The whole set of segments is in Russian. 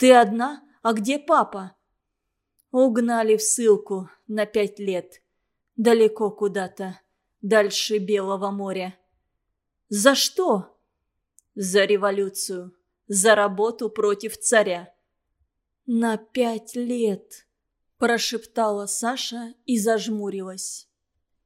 Ты одна? А где папа?» Угнали в ссылку на пять лет. Далеко куда-то, дальше Белого моря. «За что?» «За революцию, за работу против царя». «На пять лет», – прошептала Саша и зажмурилась.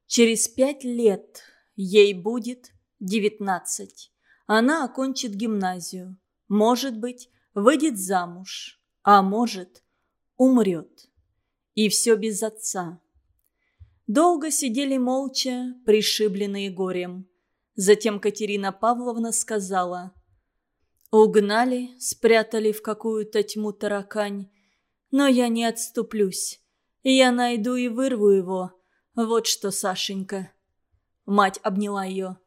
«Через пять лет ей будет девятнадцать. Она окончит гимназию. Может быть, выйдет замуж, а может, умрет. И все без отца. Долго сидели молча, пришибленные горем. Затем Катерина Павловна сказала. «Угнали, спрятали в какую-то тьму таракань. Но я не отступлюсь. Я найду и вырву его. Вот что, Сашенька». Мать обняла ее.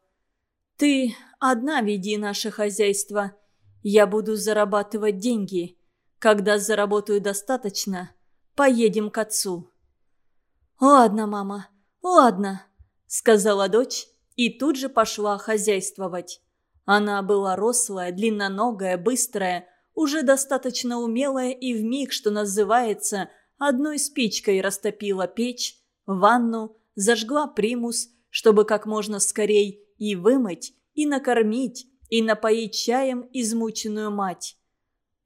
«Ты одна веди наше хозяйство. Я буду зарабатывать деньги. Когда заработаю достаточно, поедем к отцу». «Ладно, мама, ладно», — сказала дочь и тут же пошла хозяйствовать. Она была рослая, длинноногая, быстрая, уже достаточно умелая и в миг, что называется, одной спичкой растопила печь, ванну, зажгла примус, чтобы как можно скорей и вымыть, и накормить, и напоить чаем измученную мать.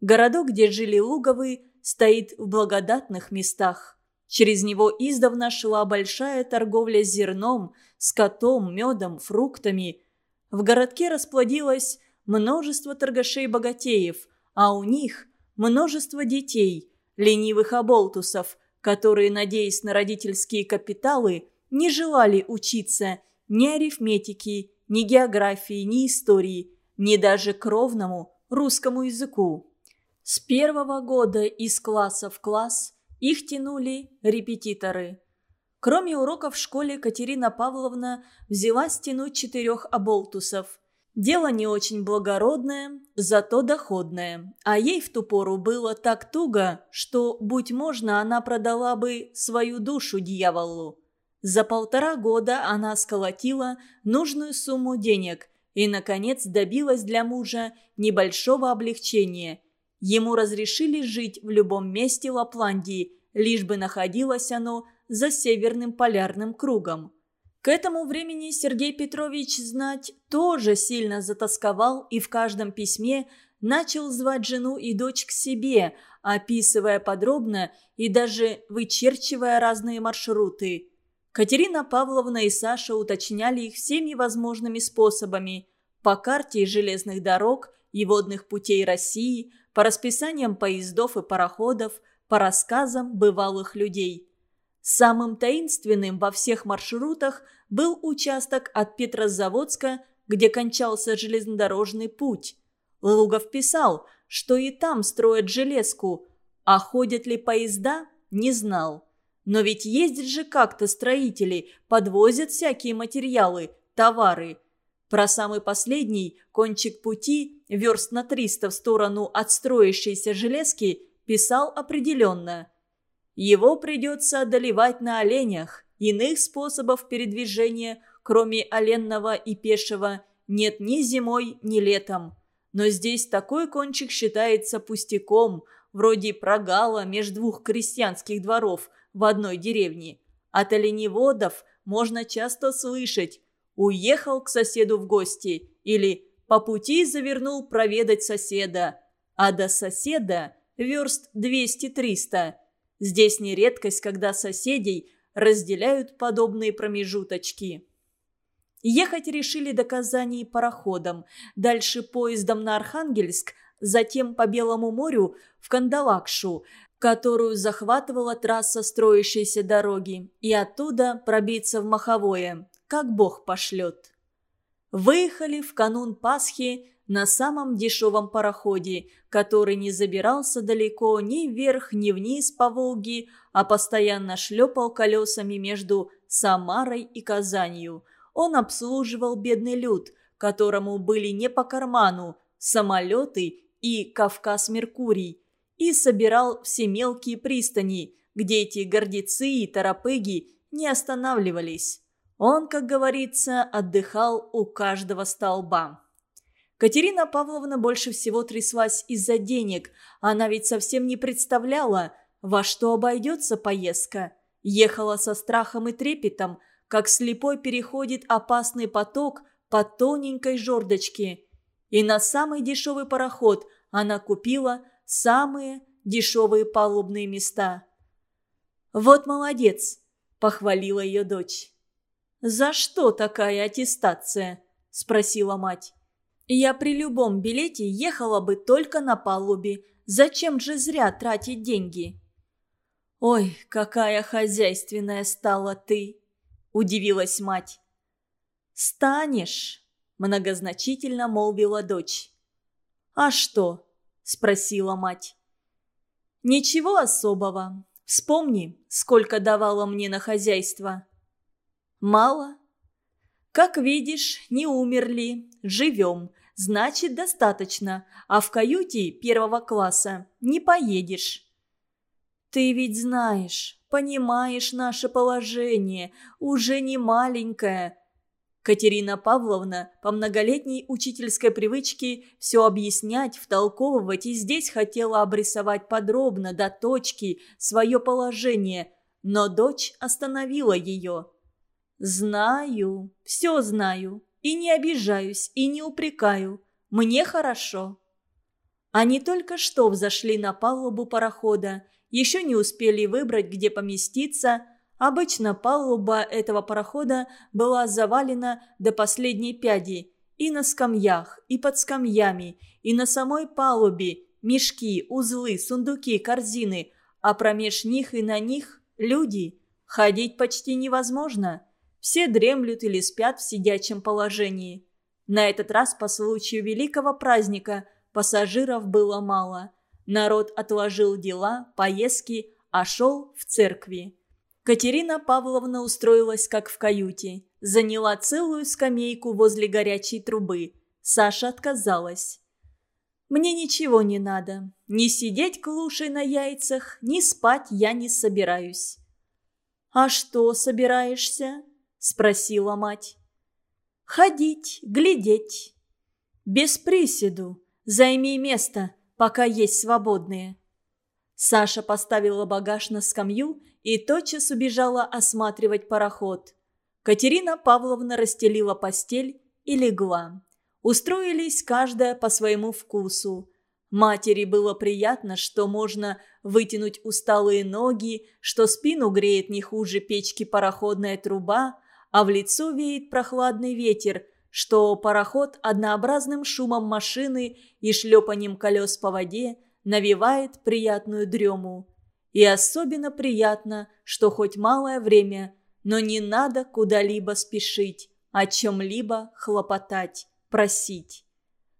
Городок, где жили Луговы, стоит в благодатных местах. Через него издавна шла большая торговля зерном, скотом, медом, фруктами. В городке расплодилось множество торгашей-богатеев, а у них множество детей, ленивых оболтусов, которые, надеясь на родительские капиталы, не желали учиться ни арифметики, ни географии, ни истории, ни даже кровному русскому языку. С первого года из класса в класс их тянули репетиторы. Кроме уроков в школе, Катерина Павловна взялась тянуть четырех оболтусов. Дело не очень благородное, зато доходное. А ей в ту пору было так туго, что, будь можно, она продала бы свою душу дьяволу. За полтора года она сколотила нужную сумму денег и, наконец, добилась для мужа небольшого облегчения – Ему разрешили жить в любом месте Лапландии, лишь бы находилось оно за северным полярным кругом. К этому времени Сергей Петрович знать тоже сильно затасковал и в каждом письме начал звать жену и дочь к себе, описывая подробно и даже вычерчивая разные маршруты. Катерина Павловна и Саша уточняли их всеми возможными способами – по карте железных дорог и водных путей России – по расписаниям поездов и пароходов, по рассказам бывалых людей. Самым таинственным во всех маршрутах был участок от Петрозаводска, где кончался железнодорожный путь. Лугов писал, что и там строят железку, а ходят ли поезда, не знал. Но ведь ездят же как-то строители, подвозят всякие материалы, товары. Про самый последний кончик пути, верст на 300 в сторону от строящейся железки, писал определенно. Его придется одолевать на оленях. Иных способов передвижения, кроме оленного и пешего, нет ни зимой, ни летом. Но здесь такой кончик считается пустяком, вроде прогала между двух крестьянских дворов в одной деревне. От оленеводов можно часто слышать уехал к соседу в гости или по пути завернул проведать соседа, а до соседа верст 200-300. Здесь не редкость, когда соседей разделяют подобные промежуточки. Ехать решили до Казани пароходом, дальше поездом на Архангельск, затем по Белому морю в Кандалакшу, которую захватывала трасса строящейся дороги, и оттуда пробиться в Маховое как Бог пошлет. Выехали в канун Пасхи на самом дешевом пароходе, который не забирался далеко ни вверх, ни вниз по Волге, а постоянно шлепал колесами между Самарой и Казанью. Он обслуживал бедный люд, которому были не по карману самолеты и Кавказ-Меркурий, и собирал все мелкие пристани, где эти гордецы и торопыги не останавливались. Он, как говорится, отдыхал у каждого столба. Катерина Павловна больше всего тряслась из-за денег. Она ведь совсем не представляла, во что обойдется поездка. Ехала со страхом и трепетом, как слепой переходит опасный поток по тоненькой жердочке. И на самый дешевый пароход она купила самые дешевые палубные места. «Вот молодец!» – похвалила ее дочь. «За что такая аттестация?» – спросила мать. «Я при любом билете ехала бы только на палубе. Зачем же зря тратить деньги?» «Ой, какая хозяйственная стала ты!» – удивилась мать. «Станешь!» – многозначительно молвила дочь. «А что?» – спросила мать. «Ничего особого. Вспомни, сколько давала мне на хозяйство». «Мало?» «Как видишь, не умерли, живем, значит, достаточно, а в каюте первого класса не поедешь». «Ты ведь знаешь, понимаешь наше положение, уже не маленькое», Катерина Павловна по многолетней учительской привычке все объяснять, втолковывать и здесь хотела обрисовать подробно, до точки, свое положение, но дочь остановила ее. «Знаю, все знаю, и не обижаюсь, и не упрекаю. Мне хорошо». Они только что взошли на палубу парохода, еще не успели выбрать, где поместиться – Обычно палуба этого парохода была завалена до последней пяди. И на скамьях, и под скамьями, и на самой палубе мешки, узлы, сундуки, корзины, а промеж них и на них люди. Ходить почти невозможно. Все дремлют или спят в сидячем положении. На этот раз по случаю великого праздника пассажиров было мало. Народ отложил дела, поездки, а шел в церкви. Катерина Павловна устроилась как в каюте. Заняла целую скамейку возле горячей трубы. Саша отказалась. «Мне ничего не надо. Ни сидеть клушей на яйцах, ни спать я не собираюсь». «А что собираешься?» – спросила мать. «Ходить, глядеть». «Без приседу. Займи место, пока есть свободные». Саша поставила багаж на скамью и тотчас убежала осматривать пароход. Катерина Павловна расстелила постель и легла. Устроились каждая по своему вкусу. Матери было приятно, что можно вытянуть усталые ноги, что спину греет не хуже печки пароходная труба, а в лицо веет прохладный ветер, что пароход однообразным шумом машины и шлепанием колес по воде навевает приятную дрему. И особенно приятно, что хоть малое время, но не надо куда-либо спешить, о чем-либо хлопотать, просить.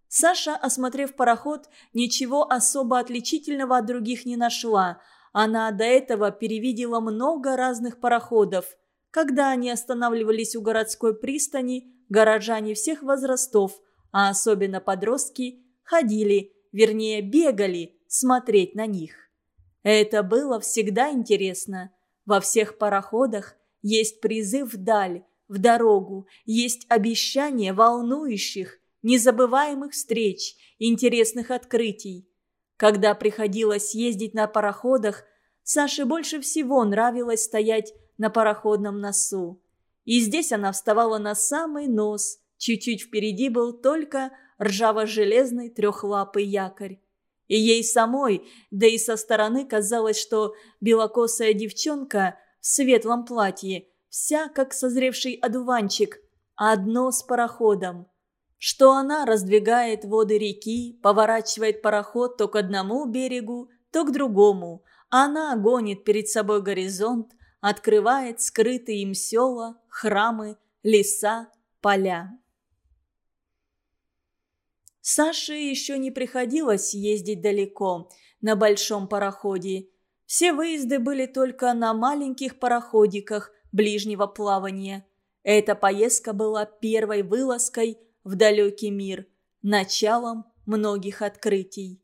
Саша, осмотрев пароход, ничего особо отличительного от других не нашла. Она до этого перевидела много разных пароходов. Когда они останавливались у городской пристани, горожане всех возрастов, а особенно подростки, ходили, вернее бегали, смотреть на них. Это было всегда интересно. Во всех пароходах есть призыв вдаль, в дорогу, есть обещания волнующих, незабываемых встреч, интересных открытий. Когда приходилось ездить на пароходах, Саше больше всего нравилось стоять на пароходном носу. И здесь она вставала на самый нос, чуть-чуть впереди был только ржаво-железный трехлапый якорь. И ей самой, да и со стороны казалось, что белокосая девчонка в светлом платье, вся как созревший одуванчик, одно с пароходом. Что она раздвигает воды реки, поворачивает пароход то к одному берегу, то к другому. Она гонит перед собой горизонт, открывает скрытые им села, храмы, леса, поля. Саше еще не приходилось ездить далеко, на большом пароходе. Все выезды были только на маленьких пароходиках ближнего плавания. Эта поездка была первой вылазкой в далекий мир, началом многих открытий.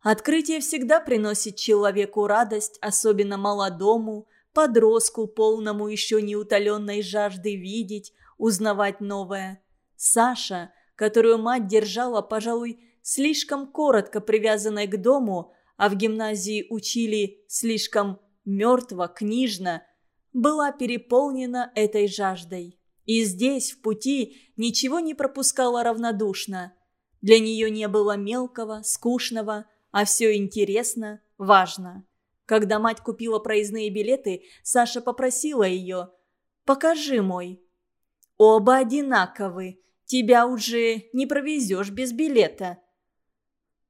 Открытие всегда приносит человеку радость, особенно молодому, подростку, полному еще неутоленной жажды видеть, узнавать новое. Саша – которую мать держала, пожалуй, слишком коротко привязанной к дому, а в гимназии учили слишком мертво, книжно, была переполнена этой жаждой. И здесь, в пути, ничего не пропускала равнодушно. Для нее не было мелкого, скучного, а все интересно, важно. Когда мать купила проездные билеты, Саша попросила ее «Покажи мой». «Оба одинаковы. Тебя уже не провезешь без билета».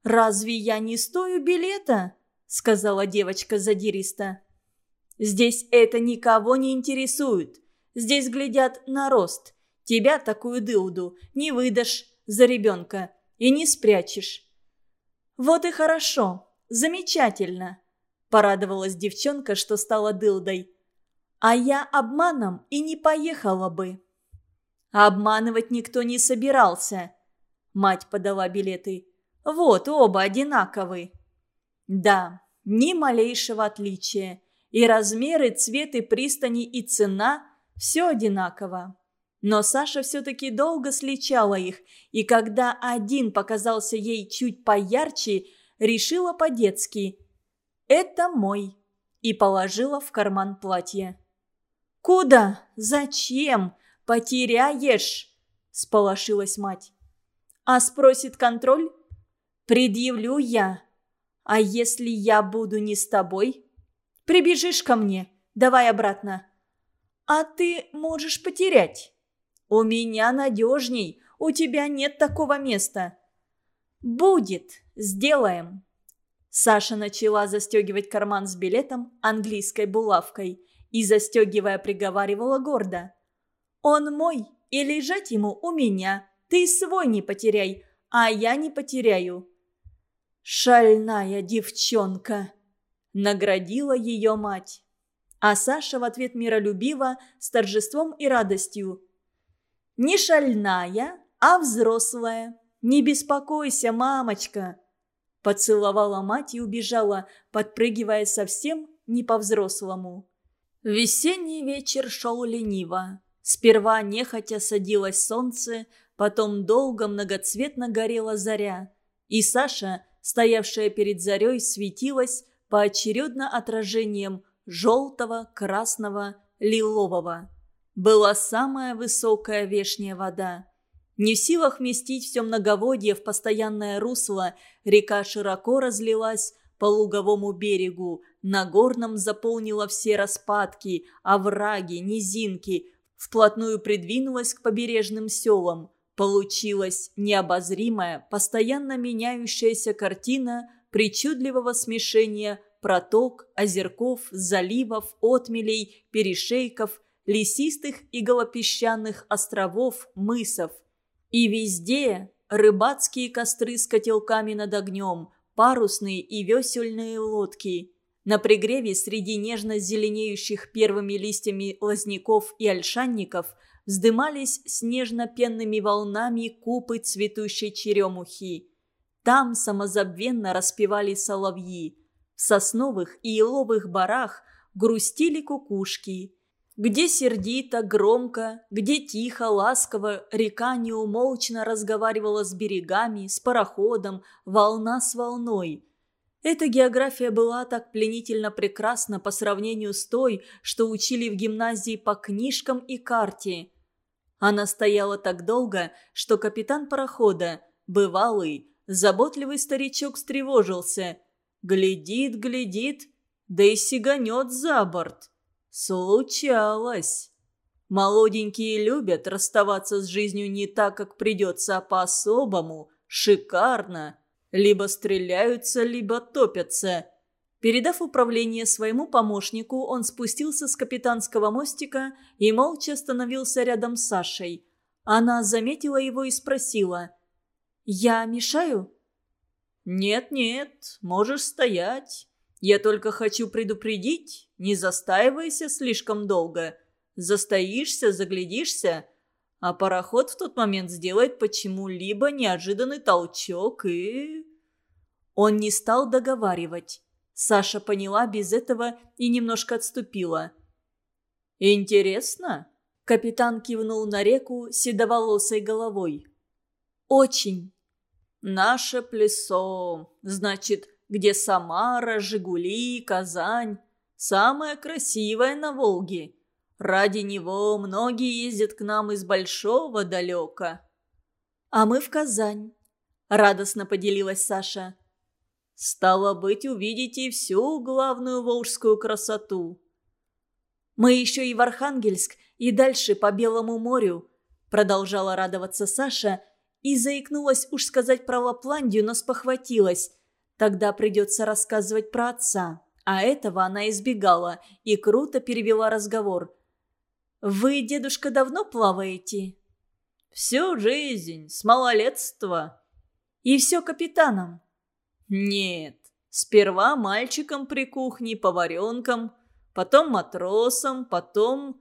«Разве я не стою билета?» — сказала девочка задиристо. «Здесь это никого не интересует. Здесь глядят на рост. Тебя, такую дылду, не выдашь за ребенка и не спрячешь». «Вот и хорошо. Замечательно», – порадовалась девчонка, что стала дылдой. «А я обманом и не поехала бы». «Обманывать никто не собирался», – мать подала билеты. Вот, оба одинаковые. Да, ни малейшего отличия. И размеры, цветы пристани, и цена – все одинаково. Но Саша все-таки долго сличала их, и когда один показался ей чуть поярче, решила по-детски «Это мой» и положила в карман платья. «Куда? Зачем? Потеряешь?» – сполошилась мать. «А спросит контроль?» предъявлю я. А если я буду не с тобой? Прибежишь ко мне, давай обратно. А ты можешь потерять. У меня надежней, у тебя нет такого места. Будет, сделаем. Саша начала застегивать карман с билетом английской булавкой и, застегивая, приговаривала гордо. «Он мой, и лежать ему у меня. Ты свой не потеряй, а я не потеряю. «Шальная девчонка!» – наградила ее мать. А Саша в ответ миролюбиво, с торжеством и радостью. «Не шальная, а взрослая. Не беспокойся, мамочка!» Поцеловала мать и убежала, подпрыгивая совсем не по-взрослому. Весенний вечер шел лениво. Сперва нехотя садилось солнце, потом долго многоцветно горела заря. И Саша – стоявшая перед зарей, светилась поочередно отражением желтого, красного, лилового. Была самая высокая вешняя вода. Не в силах вместить все многоводье в постоянное русло, река широко разлилась по луговому берегу, на горном заполнила все распадки, овраги, низинки, вплотную придвинулась к побережным селам – Получилась необозримая, постоянно меняющаяся картина причудливого смешения проток, озерков, заливов, отмелей, перешейков, лесистых и голопесчаных островов, мысов. И везде рыбацкие костры с котелками над огнем, парусные и весельные лодки. На пригреве среди нежно зеленеющих первыми листьями лозняков и ольшанников – вздымались снежно-пенными волнами купы цветущей черемухи. Там самозабвенно распевали соловьи. В сосновых и еловых барах грустили кукушки. Где сердито, громко, где тихо, ласково река неумолчно разговаривала с берегами, с пароходом, волна с волной – эта география была так пленительно прекрасна по сравнению с той, что учили в гимназии по книжкам и карте. Она стояла так долго, что капитан парохода, бывалый, заботливый старичок встревожился. Глядит, глядит, да и сиганет за борт. Случалось. Молоденькие любят расставаться с жизнью не так, как придется, а по-особому, шикарно. Либо стреляются, либо топятся. Передав управление своему помощнику, он спустился с капитанского мостика и молча остановился рядом с Сашей. Она заметила его и спросила. «Я мешаю?» «Нет-нет, можешь стоять. Я только хочу предупредить, не застаивайся слишком долго. Застоишься, заглядишься, а пароход в тот момент сделает почему-либо неожиданный толчок и...» Он не стал договаривать. Саша поняла без этого и немножко отступила. «Интересно?» – капитан кивнул на реку седоволосой головой. очень». «Наше плесо, значит, где Самара, Жигули, Казань. Самое красивое на Волге. Ради него многие ездят к нам из большого далека». «А мы в Казань», — радостно поделилась Саша. «Стало быть, увидите всю главную волжскую красоту». «Мы еще и в Архангельск, и дальше по Белому морю», — продолжала радоваться Саша, и заикнулась уж сказать про Лапландию, но спохватилась. Тогда придется рассказывать про отца. А этого она избегала и круто перевела разговор. «Вы, дедушка, давно плаваете?» «Всю жизнь, с малолетства». «И все капитаном?» «Нет, сперва мальчиком при кухне, поваренком, потом матросом, потом...»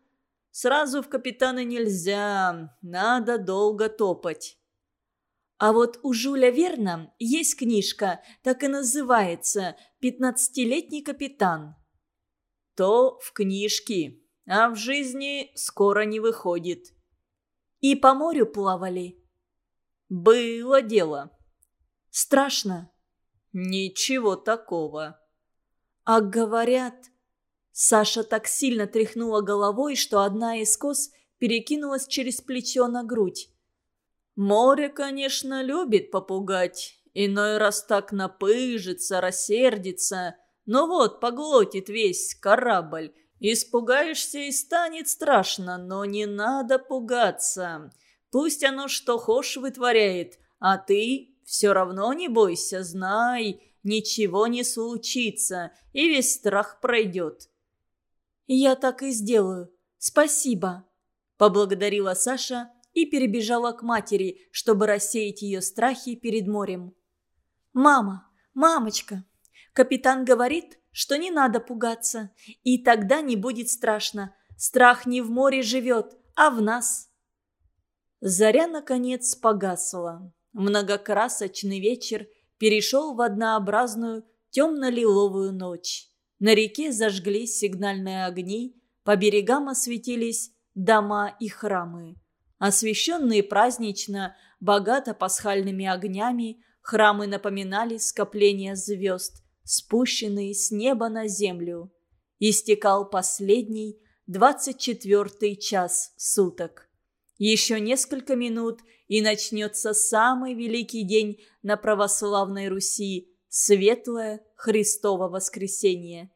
«Сразу в капитаны нельзя, надо долго топать». А вот у Жуля Верна есть книжка, так и называется «Пятнадцатилетний капитан». То в книжке, а в жизни скоро не выходит. И по морю плавали. Было дело. Страшно. Ничего такого. А говорят... Саша так сильно тряхнула головой, что одна из кос перекинулась через плечо на грудь. Море, конечно, любит попугать. Иной раз так напыжится, рассердится. Но вот поглотит весь корабль. Испугаешься и станет страшно, но не надо пугаться. Пусть оно что хошь вытворяет, а ты все равно не бойся, знай, ничего не случится, и весь страх пройдет. «Я так и сделаю. Спасибо», — поблагодарила Саша, и перебежала к матери, чтобы рассеять ее страхи перед морем. «Мама, мамочка, капитан говорит, что не надо пугаться, и тогда не будет страшно. Страх не в море живет, а в нас». Заря, наконец, погасла. Многокрасочный вечер перешел в однообразную темно-лиловую ночь. На реке зажглись сигнальные огни, по берегам осветились дома и храмы. Освещенные празднично, богато пасхальными огнями, храмы напоминали скопление звезд, спущенные с неба на землю. Истекал последний, двадцать четвертый час суток. Еще несколько минут, и начнется самый великий день на православной Руси – светлое Христово воскресенье.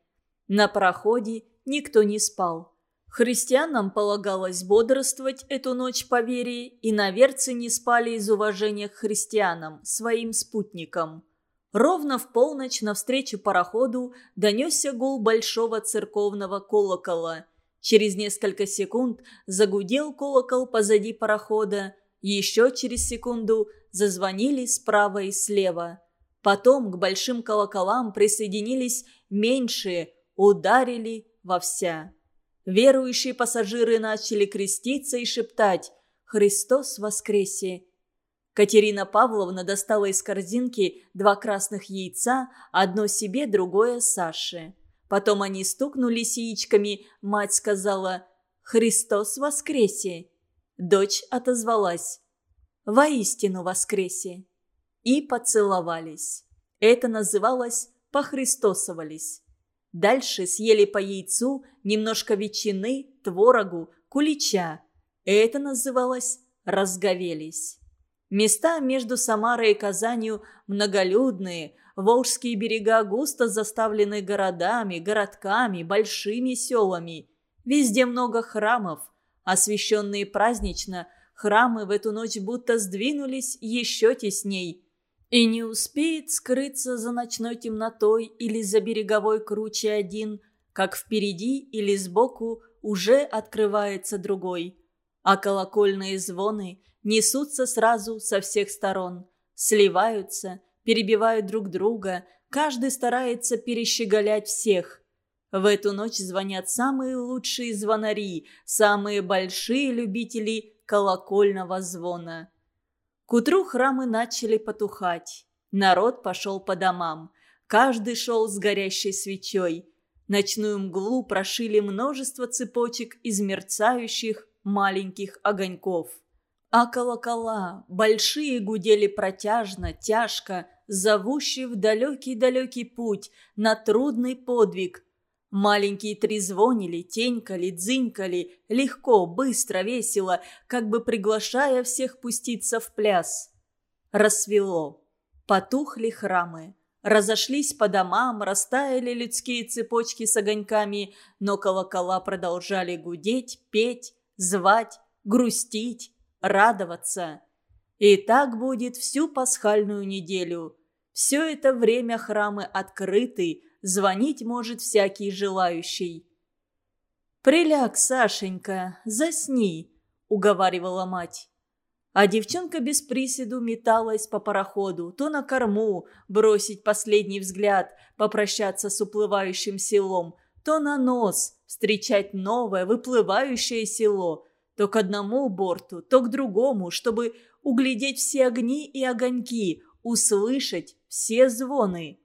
На проходе никто не спал. Христианам полагалось бодрствовать эту ночь по вере, и наверцы не спали из уважения к христианам, своим спутникам. Ровно в полночь навстречу пароходу донесся гул большого церковного колокола. Через несколько секунд загудел колокол позади парохода, еще через секунду зазвонили справа и слева. Потом к большим колоколам присоединились меньшие, ударили во вся. Верующие пассажиры начали креститься и шептать «Христос воскресе!». Катерина Павловна достала из корзинки два красных яйца, одно себе, другое Саше. Потом они стукнулись яичками, мать сказала «Христос воскресе!». Дочь отозвалась «Воистину воскресе!» и поцеловались. Это называлось «похристосовались». Дальше съели по яйцу, немножко ветчины, творогу, кулича. Это называлось «разговелись». Места между Самарой и Казанью многолюдные, Волжские берега густо заставлены городами, городками, большими селами. Везде много храмов. Освященные празднично, храмы в эту ночь будто сдвинулись еще тесней – и не успеет скрыться за ночной темнотой или за береговой круче один, как впереди или сбоку уже открывается другой. А колокольные звоны несутся сразу со всех сторон, сливаются, перебивают друг друга, каждый старается перещеголять всех. В эту ночь звонят самые лучшие звонари, самые большие любители колокольного звона. К утру храмы начали потухать. Народ пошел по домам. Каждый шел с горящей свечой. Ночную мглу прошили множество цепочек из мерцающих маленьких огоньков. А колокола большие гудели протяжно, тяжко, зовущие в далекий-далекий путь, на трудный подвиг. Маленькие трезвонили, тенькали, дзынькали, легко, быстро, весело, как бы приглашая всех пуститься в пляс. Рассвело. Потухли храмы. Разошлись по домам, растаяли людские цепочки с огоньками, но колокола продолжали гудеть, петь, звать, грустить, радоваться. И так будет всю пасхальную неделю. Все это время храмы открыты, звонить может всякий желающий. «Приляг, Сашенька, засни», — уговаривала мать. А девчонка без приседу металась по пароходу, то на корму, бросить последний взгляд, попрощаться с уплывающим селом, то на нос, встречать новое, выплывающее село, то к одному борту, то к другому, чтобы углядеть все огни и огоньки, услышать все звоны.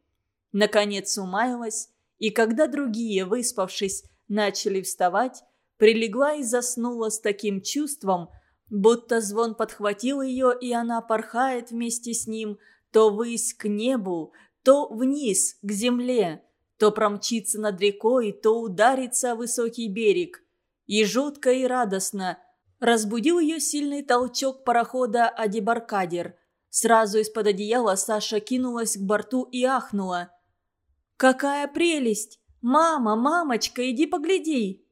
Наконец умаялась, и когда другие, выспавшись, начали вставать, прилегла и заснула с таким чувством, будто звон подхватил ее, и она порхает вместе с ним то ввысь к небу, то вниз к земле, то промчится над рекой, то ударится о высокий берег. И жутко и радостно разбудил ее сильный толчок парохода «Адибаркадер». Сразу из-под одеяла Саша кинулась к борту и ахнула. «Какая прелесть! Мама, мамочка, иди погляди!»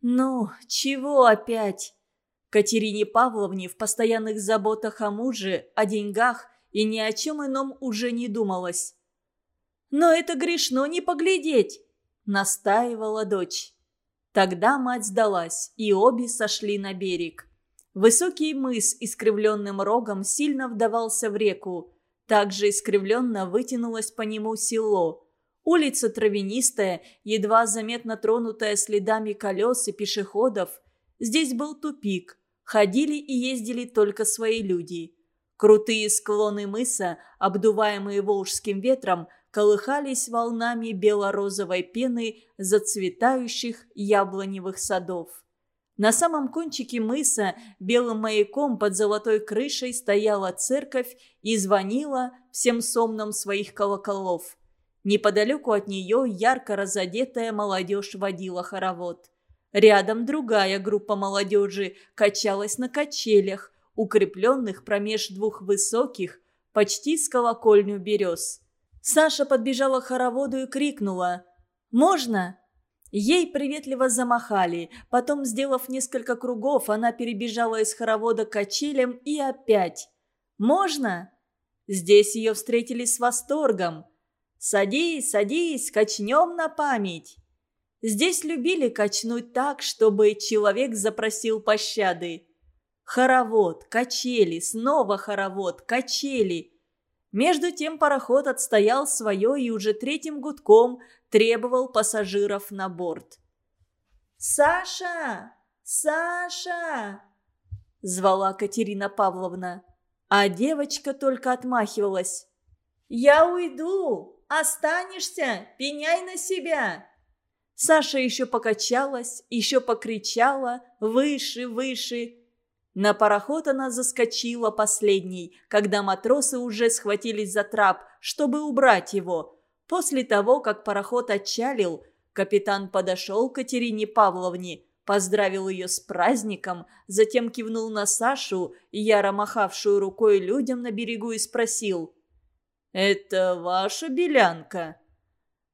«Ну, чего опять?» Катерине Павловне в постоянных заботах о муже, о деньгах и ни о чем ином уже не думалось. «Но это грешно не поглядеть!» – настаивала дочь. Тогда мать сдалась, и обе сошли на берег. Высокий мыс искривленным рогом сильно вдавался в реку. Также искривленно вытянулось по нему село. Улица травянистая, едва заметно тронутая следами колес и пешеходов. Здесь был тупик. Ходили и ездили только свои люди. Крутые склоны мыса, обдуваемые волжским ветром, колыхались волнами бело-розовой пены зацветающих яблоневых садов. На самом кончике мыса белым маяком под золотой крышей стояла церковь и звонила всем сомном своих колоколов. Неподалеку от нее ярко разодетая молодежь водила хоровод. Рядом другая группа молодежи качалась на качелях, укрепленных промеж двух высоких, почти с колокольню берез. Саша подбежала к хороводу и крикнула «Можно?». Ей приветливо замахали. Потом, сделав несколько кругов, она перебежала из хоровода к качелям и опять. «Можно?». Здесь ее встретили с восторгом. «Садись, садись, качнем на память». Здесь любили качнуть так, чтобы человек запросил пощады. Хоровод, качели, снова хоровод, качели. Между тем пароход отстоял свое и уже третьим гудком требовал пассажиров на борт. «Саша! Саша!» – звала Катерина Павловна, а девочка только отмахивалась. «Я уйду! Останешься! Пеняй на себя!» Саша еще покачалась, еще покричала выше, выше. На пароход она заскочила последней, когда матросы уже схватились за трап, чтобы убрать его. После того, как пароход отчалил, капитан подошел к Катерине Павловне, поздравил ее с праздником, затем кивнул на Сашу, яро махавшую рукой людям на берегу, и спросил. «Это ваша белянка?»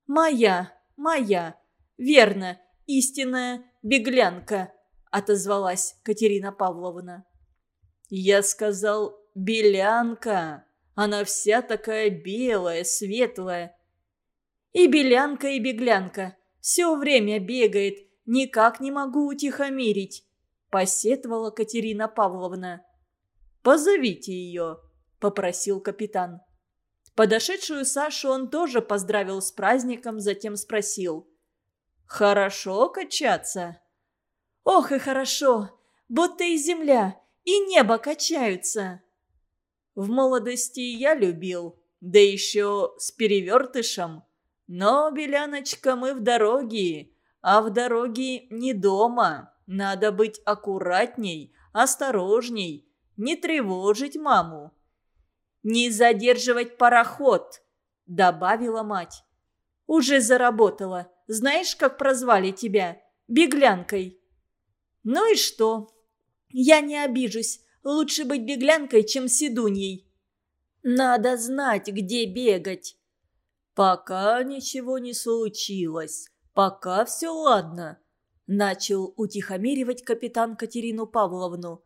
«Моя, моя», «Верно, истинная беглянка», — отозвалась Катерина Павловна. «Я сказал белянка. Она вся такая белая, светлая». «И белянка, и беглянка. Все время бегает. Никак не могу утихомирить», — посетовала Катерина Павловна. «Позовите ее», — попросил капитан. Подошедшую Сашу он тоже поздравил с праздником, затем спросил. «Хорошо качаться?» «Ох и хорошо! Будто и земля, и небо качаются!» В молодости я любил, да еще с перевертышем. Но, Беляночка, мы в дороге, а в дороге не дома. Надо быть аккуратней, осторожней. не тревожить маму». «Не задерживать пароход», — добавила мать. «Уже заработала. Знаешь, как прозвали тебя? Беглянкой». «Ну и что? Я не обижусь. Лучше быть беглянкой, чем седуньей». «Надо знать, где бегать». «Пока ничего не случилось. Пока все ладно», — начал утихомиривать капитан Катерину Павловну.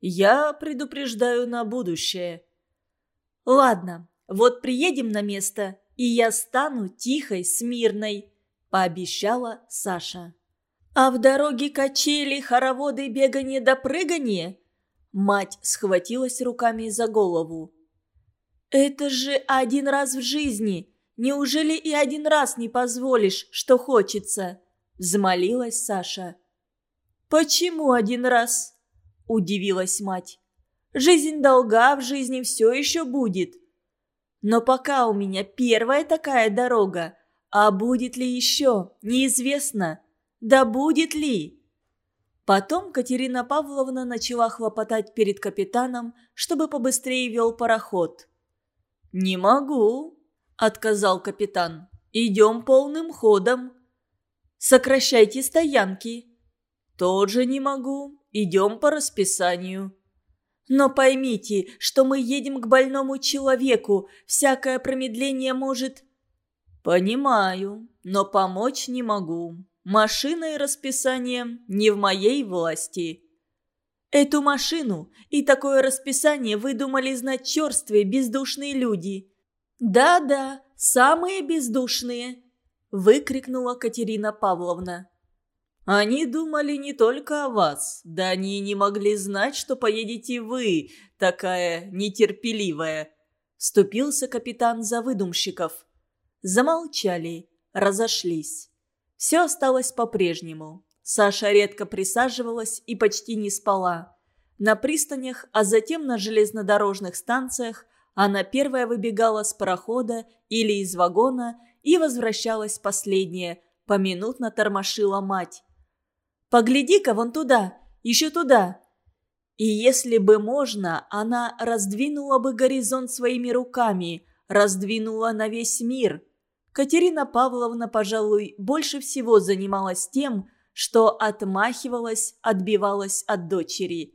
«Я предупреждаю на будущее». «Ладно, вот приедем на место, и я стану тихой, смирной», — пообещала Саша. «А в дороге качели, хороводы, бегание да прыгание?» Мать схватилась руками за голову. «Это же один раз в жизни. Неужели и один раз не позволишь, что хочется?» Взмолилась Саша. «Почему один раз?» Удивилась мать. «Жизнь долга, в жизни все еще будет. Но пока у меня первая такая дорога, а будет ли еще, неизвестно. Да будет ли?» Потом Катерина Павловна начала хлопотать перед капитаном, чтобы побыстрее вел пароход. «Не могу», — отказал капитан. «Идем полным ходом». «Сокращайте стоянки». «Тоже не могу. Идем по расписанию». «Но поймите, что мы едем к больному человеку. Всякое промедление может...» «Понимаю, но помочь не могу. Машина и расписание не в моей власти». «Эту машину и такое расписание выдумали знать черствые, бездушные люди». «Да-да, самые бездушные», – выкрикнула Катерина Павловна. «Они думали не только о вас, да они не могли знать, что поедете вы, такая нетерпеливая», – вступился капитан за выдумщиков. Замолчали, разошлись. Все осталось по-прежнему. Саша редко присаживалась и почти не спала. На пристанях, а затем на железнодорожных станциях она первая выбегала с парохода или из вагона и возвращалась последняя, поминутно тормошила мать. «Погляди-ка вон туда, еще туда!» И если бы можно, она раздвинула бы горизонт своими руками, раздвинула на весь мир – Катерина Павловна, пожалуй, больше всего занималась тем, что отмахивалась, отбивалась от дочери.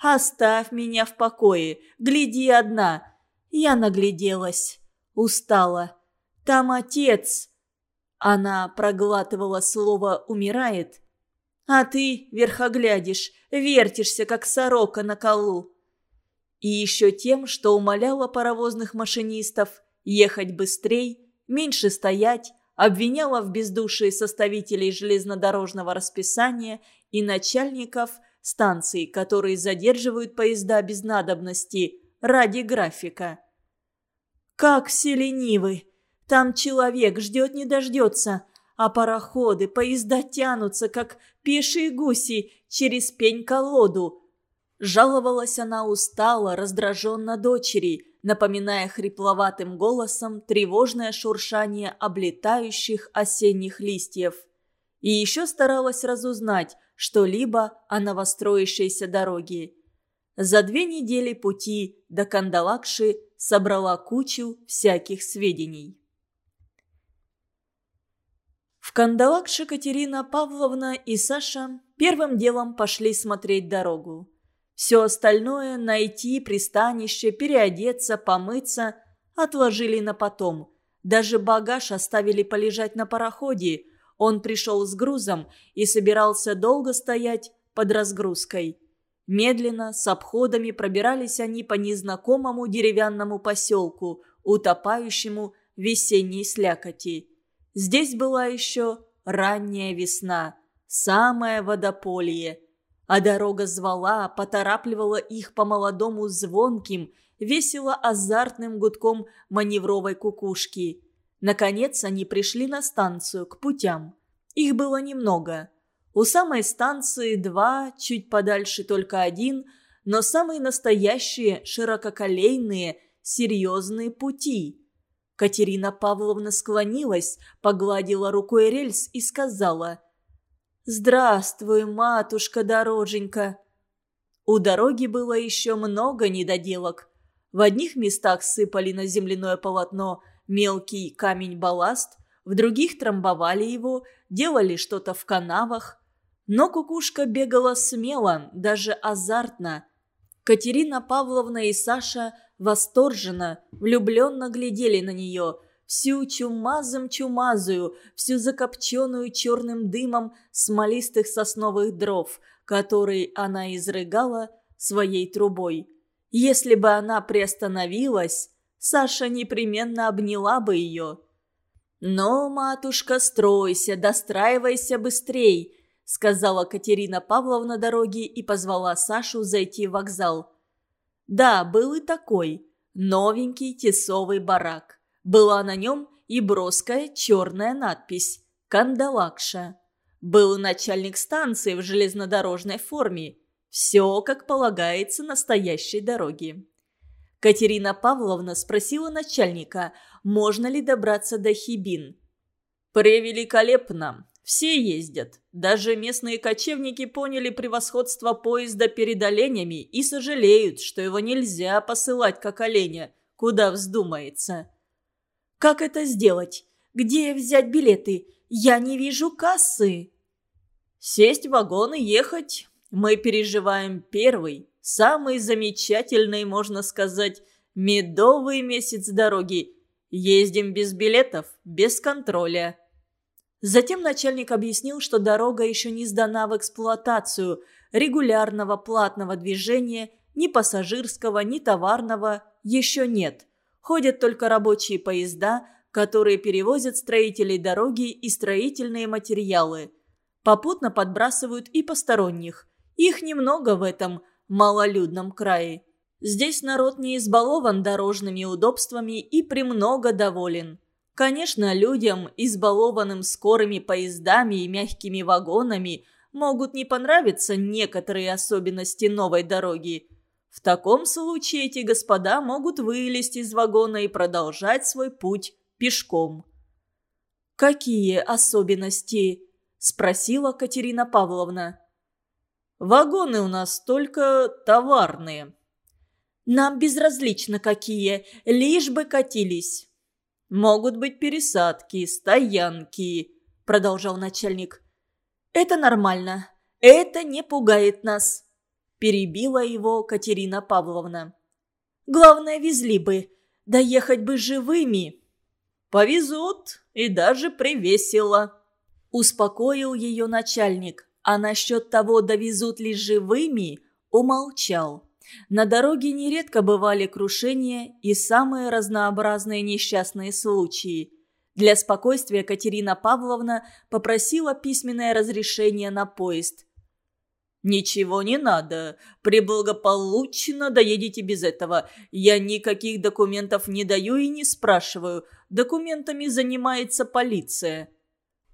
«Оставь меня в покое, гляди одна!» Я нагляделась, устала. «Там отец!» Она проглатывала слово «умирает». «А ты верхоглядишь, вертишься, как сорока на колу». И еще тем, что умоляла паровозных машинистов ехать быстрей, меньше стоять, обвиняла в бездушии составителей железнодорожного расписания и начальников станций, которые задерживают поезда без надобности ради графика. «Как все ленивы! Там человек ждет не дождется, а пароходы, поезда тянутся, как пешие гуси через пень-колоду!» Жаловалась она устало, раздраженно дочери, напоминая хрипловатым голосом тревожное шуршание облетающих осенних листьев. И еще старалась разузнать что-либо о новостроящейся дороге. За две недели пути до Кандалакши собрала кучу всяких сведений. В Кандалакше Катерина Павловна и Саша первым делом пошли смотреть дорогу. Все остальное – найти пристанище, переодеться, помыться – отложили на потом. Даже багаж оставили полежать на пароходе. Он пришел с грузом и собирался долго стоять под разгрузкой. Медленно, с обходами пробирались они по незнакомому деревянному поселку, утопающему в весенней слякоти. Здесь была еще ранняя весна, самое водополье – а дорога звала, поторапливала их по молодому звонким, весело азартным гудком маневровой кукушки. Наконец они пришли на станцию, к путям. Их было немного. У самой станции два, чуть подальше только один, но самые настоящие, ширококолейные, серьезные пути. Катерина Павловна склонилась, погладила рукой рельс и сказала – «Здравствуй, матушка дороженька!» У дороги было еще много недоделок. В одних местах сыпали на земляное полотно мелкий камень-балласт, в других трамбовали его, делали что-то в канавах. Но кукушка бегала смело, даже азартно. Катерина Павловна и Саша восторженно, влюбленно глядели на нее, всю чумазом-чумазую, всю закопченную черным дымом смолистых сосновых дров, которые она изрыгала своей трубой. Если бы она приостановилась, Саша непременно обняла бы ее. «Но, матушка, стройся, достраивайся быстрей», — сказала Катерина Павловна дороги и позвала Сашу зайти в вокзал. Да, был и такой, новенький тесовый барак. Была на нем и броская черная надпись «Кандалакша». Был начальник станции в железнодорожной форме. Все, как полагается, настоящей дороге. Катерина Павловна спросила начальника, можно ли добраться до Хибин. «Превеликолепно. Все ездят. Даже местные кочевники поняли превосходство поезда перед оленями и сожалеют, что его нельзя посылать как оленя, куда вздумается». «Как это сделать? Где взять билеты? Я не вижу кассы». «Сесть в вагон и ехать. Мы переживаем первый, самый замечательный, можно сказать, медовый месяц дороги. Ездим без билетов, без контроля». Затем начальник объяснил, что дорога еще не сдана в эксплуатацию. Регулярного платного движения ни пассажирского, ни товарного еще нет. Ходят только рабочие поезда, которые перевозят строителей дороги и строительные материалы. Попутно подбрасывают и посторонних. Их немного в этом малолюдном крае. Здесь народ не избалован дорожными удобствами и премного доволен. Конечно, людям, избалованным скорыми поездами и мягкими вагонами, могут не понравиться некоторые особенности новой дороги. В таком случае эти господа могут вылезти из вагона и продолжать свой путь пешком. «Какие особенности?» – спросила Катерина Павловна. Вагоны у нас только товарные. Нам безразлично какие, лишь бы катились. Могут быть пересадки, стоянки, продолжал начальник. Это нормально. Это не пугает нас. Перебила его Катерина Павловна. Главное, везли бы. Доехать бы живыми. Повезут и даже привесело. Успокоил ее начальник а насчет того, довезут ли живыми, умолчал. На дороге нередко бывали крушения и самые разнообразные несчастные случаи. Для спокойствия Катерина Павловна попросила письменное разрешение на поезд. «Ничего не надо. Преблагополучно доедете без этого. Я никаких документов не даю и не спрашиваю. Документами занимается полиция».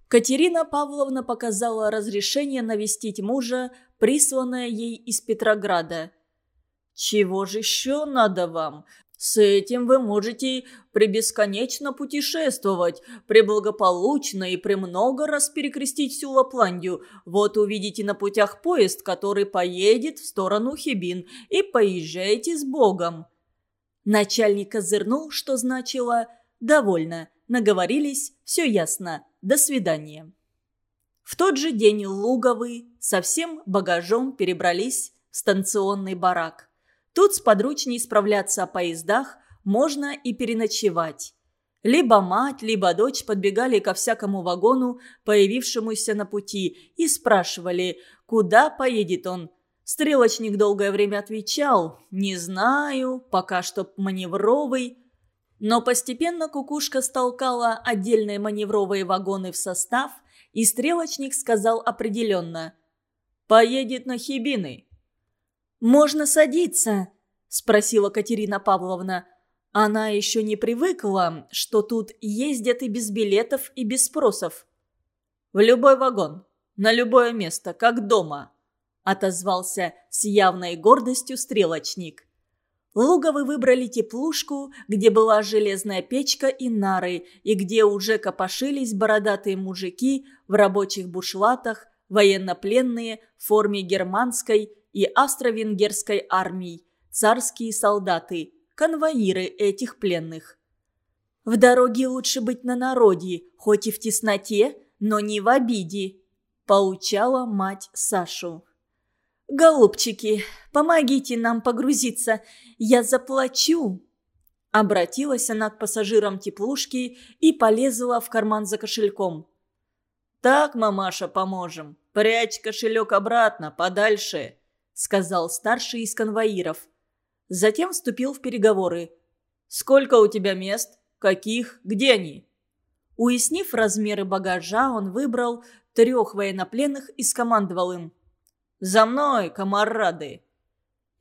Катерина Павловна показала разрешение навестить мужа, присланное ей из Петрограда. «Чего же еще надо вам? С этим вы можете пребесконечно путешествовать, преблагополучно и премного раз перекрестить всю Лапландию. Вот увидите на путях поезд, который поедет в сторону Хибин, и поезжайте с Богом». Начальник козырнул, что значило «довольно». Наговорились, все ясно. До свидания. В тот же день Луговы со всем багажом перебрались в станционный барак. Тут сподручней справляться о поездах, можно и переночевать. Либо мать, либо дочь подбегали ко всякому вагону, появившемуся на пути, и спрашивали, куда поедет он. Стрелочник долгое время отвечал «Не знаю, пока что маневровый». Но постепенно кукушка столкала отдельные маневровые вагоны в состав, и стрелочник сказал определенно «Поедет на Хибины». «Можно садиться?» – спросила Катерина Павловна. Она еще не привыкла, что тут ездят и без билетов, и без спросов. «В любой вагон, на любое место, как дома», – отозвался с явной гордостью стрелочник. Луговы выбрали теплушку, где была железная печка и нары, и где уже копошились бородатые мужики в рабочих бушлатах, военнопленные в форме германской и австро-венгерской армией, царские солдаты, конвоиры этих пленных. «В дороге лучше быть на народе, хоть и в тесноте, но не в обиде», – поучала мать Сашу. «Голубчики, помогите нам погрузиться, я заплачу!» Обратилась она к пассажирам теплушки и полезла в карман за кошельком. «Так, мамаша, поможем. Прячь кошелек обратно, подальше», — сказал старший из конвоиров. Затем вступил в переговоры. «Сколько у тебя мест? Каких? Где они?» Уяснив размеры багажа, он выбрал трех военнопленных и скомандовал им. «За мной, комарады!»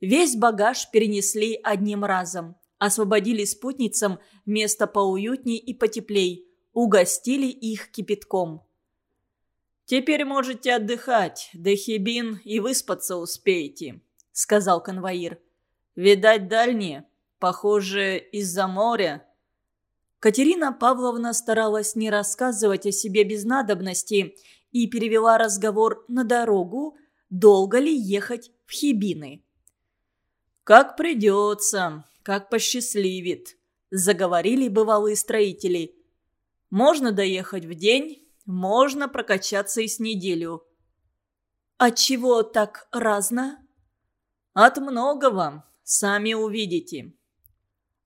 Весь багаж перенесли одним разом. Освободили спутницам место поуютней и потеплей. Угостили их кипятком. «Теперь можете отдыхать, Дехибин, и выспаться успеете», — сказал конвоир. «Видать, дальние. Похоже, из-за моря». Катерина Павловна старалась не рассказывать о себе без надобности и перевела разговор на дорогу, долго ли ехать в Хибины. «Как придется, как посчастливит», – заговорили бывалые строители. «Можно доехать в день, можно прокачаться и с неделю». «От чего так разно?» «От многого, сами увидите».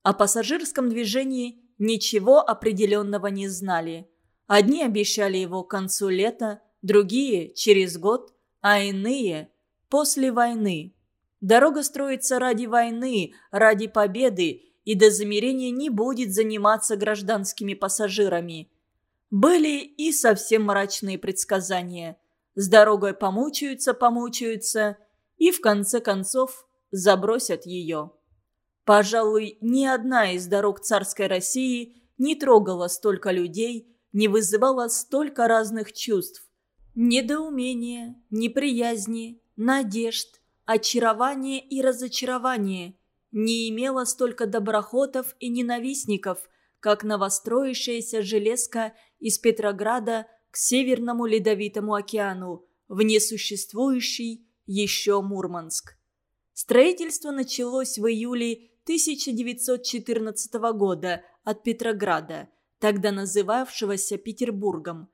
О пассажирском движении ничего определенного не знали. Одни обещали его к концу лета, другие – через год, а иные – после войны. Дорога строится ради войны, ради победы, и до замерения не будет заниматься гражданскими пассажирами. Были и совсем мрачные предсказания. С дорогой помучаются, помучаются, и в конце концов забросят ее. Пожалуй, ни одна из дорог царской России не трогала столько людей, не вызывала столько разных чувств. Недоумения, неприязни, надежд, очарование и разочарование. Не имела столько доброхотов и ненавистников, как новостроившаяся железка из Петрограда к Северному Ледовитому океану, в несуществующий еще Мурманск. Строительство началось в июле 1914 года от Петрограда, тогда называвшегося Петербургом.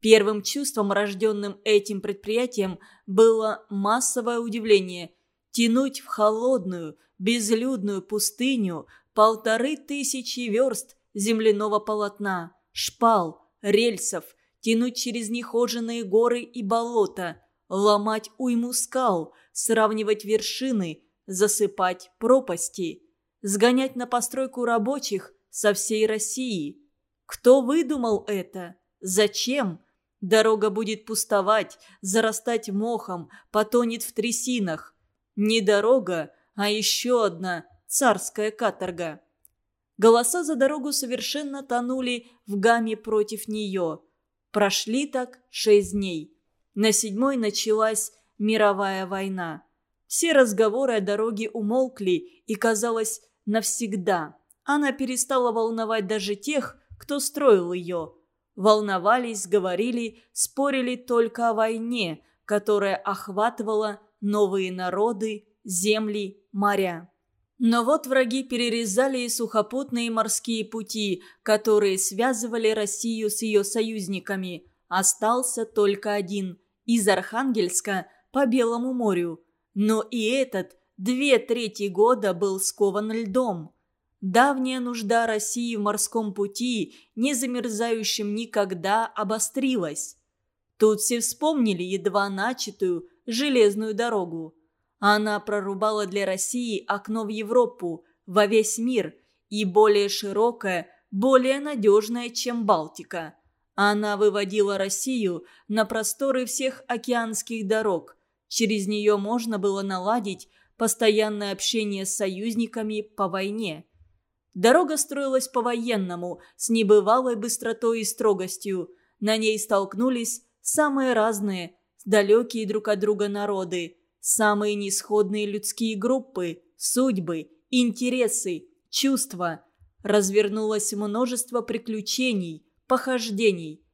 Первым чувством, рожденным этим предприятием, было массовое удивление. Тянуть в холодную, безлюдную пустыню полторы тысячи верст земляного полотна, шпал, рельсов, тянуть через нехоженные горы и болота, ломать уйму скал, сравнивать вершины, засыпать пропасти, сгонять на постройку рабочих со всей России. Кто выдумал это? Зачем? Дорога будет пустовать, зарастать мохом, потонет в трясинах. Не дорога, а еще одна царская каторга. Голоса за дорогу совершенно тонули в гамме против нее. Прошли так шесть дней. На седьмой началась мировая война. Все разговоры о дороге умолкли и, казалось, навсегда. Она перестала волновать даже тех, кто строил ее – волновались, говорили, спорили только о войне, которая охватывала новые народы, земли, моря. Но вот враги перерезали и сухопутные морские пути, которые связывали Россию с ее союзниками. Остался только один – из Архангельска по Белому морю. Но и этот две трети года был скован льдом – Давняя нужда России в морском пути, не замерзающем никогда, обострилась. Тут все вспомнили едва начатую железную дорогу. Она прорубала для России окно в Европу, во весь мир, и более широкое, более надежное, чем Балтика. Она выводила Россию на просторы всех океанских дорог. Через нее можно было наладить постоянное общение с союзниками по войне. Дорога строилась по-военному, с небывалой быстротой и строгостью. На ней столкнулись самые разные, далекие друг от друга народы, самые несходные людские группы, судьбы, интересы, чувства. Развернулось множество приключений, похождений.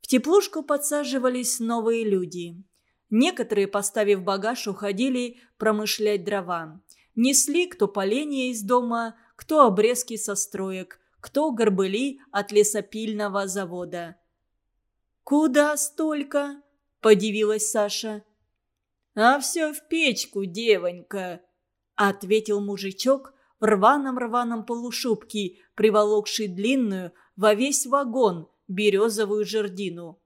В теплушку подсаживались новые люди. Некоторые, поставив багаж, уходили промышлять дрова. Несли кто поленья из дома, кто обрезки со строек, кто горбыли от лесопильного завода. «Куда столько?» – подивилась Саша. «А все в печку, девонька», – ответил мужичок в рваном-рваном полушубке, приволокший длинную во весь вагон березовую жердину.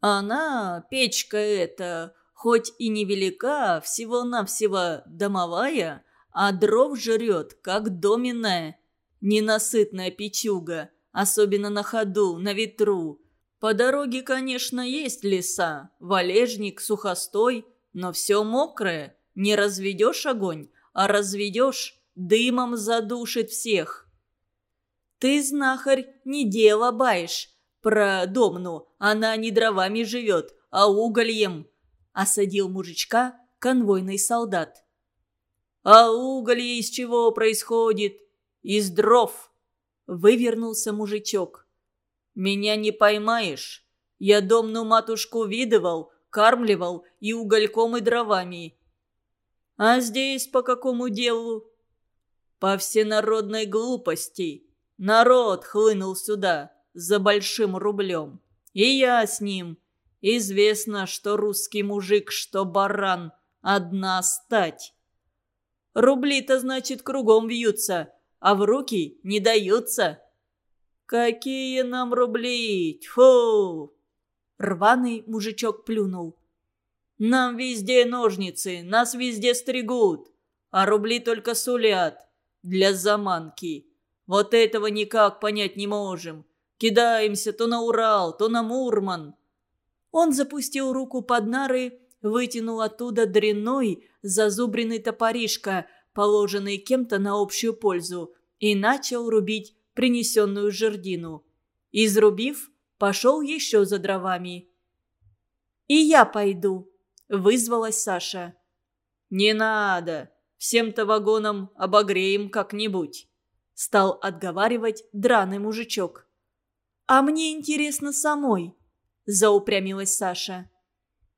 «Она, печка эта, хоть и невелика, всего-навсего домовая, а дров жрет, как доменная. Ненасытная печуга, особенно на ходу, на ветру. По дороге, конечно, есть леса, валежник, сухостой, но все мокрое. Не разведешь огонь, а разведешь, дымом задушит всех. Ты, знахарь, не дело баешь. Про домну она не дровами живет, а угольем. Осадил мужичка конвойный солдат. «А уголье из чего происходит?» «Из дров!» Вывернулся мужичок. «Меня не поймаешь. Я домну матушку видывал, кармливал и угольком, и дровами. А здесь по какому делу?» «По всенародной глупости. Народ хлынул сюда за большим рублем. И я с ним. Известно, что русский мужик, что баран, одна стать. Рубли-то, значит, кругом вьются, а в руки не даются. Какие нам рубли? Тьфу!» Рваный мужичок плюнул. «Нам везде ножницы, нас везде стригут, а рубли только сулят для заманки. Вот этого никак понять не можем. Кидаемся то на Урал, то на Мурман». Он запустил руку под нары вытянул оттуда дрянной, зазубренный топоришка, положенный кем-то на общую пользу, и начал рубить принесенную жердину. Изрубив, пошел еще за дровами. «И я пойду», — вызвалась Саша. «Не надо, всем-то вагоном обогреем как-нибудь», — стал отговаривать драный мужичок. «А мне интересно самой», — заупрямилась Саша.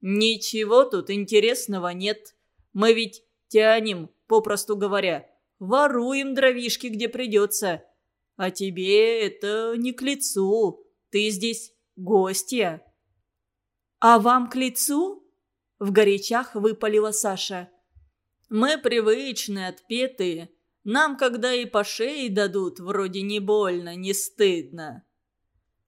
«Ничего тут интересного нет. Мы ведь тянем, попросту говоря. Воруем дровишки, где придется. А тебе это не к лицу. Ты здесь гостья». «А вам к лицу?» — в горячах выпалила Саша. «Мы привычные, отпетые. Нам, когда и по шее дадут, вроде не больно, не стыдно».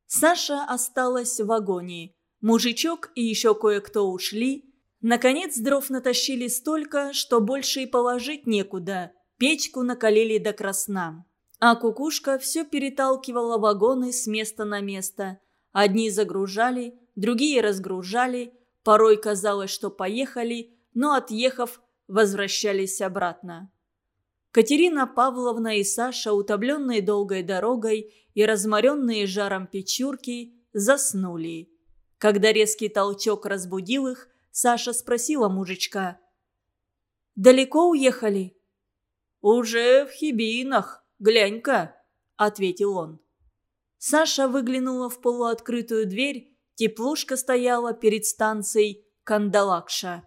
Саша осталась в вагоне. Мужичок и еще кое-кто ушли. Наконец дров натащили столько, что больше и положить некуда. Печку накалили до красна. А кукушка все переталкивала вагоны с места на место. Одни загружали, другие разгружали. Порой казалось, что поехали, но, отъехав, возвращались обратно. Катерина Павловна и Саша, утомленные долгой дорогой и разморенные жаром печурки, заснули. Когда резкий толчок разбудил их, Саша спросила мужичка. «Далеко уехали?» «Уже в Хибинах, глянь-ка», — ответил он. Саша выглянула в полуоткрытую дверь, теплушка стояла перед станцией Кандалакша.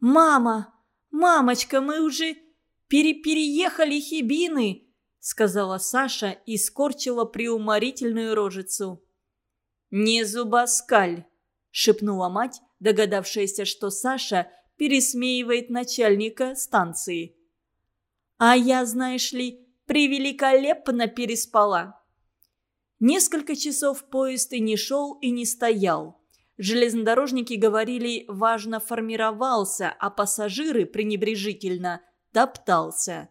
«Мама! Мамочка, мы уже перепереехали Хибины!» — сказала Саша и скорчила приуморительную рожицу. «Не зубоскаль!» – шепнула мать, догадавшаяся, что Саша пересмеивает начальника станции. «А я, знаешь ли, превеликолепно переспала!» Несколько часов поезд и не шел, и не стоял. Железнодорожники говорили, важно формировался, а пассажиры пренебрежительно топтался.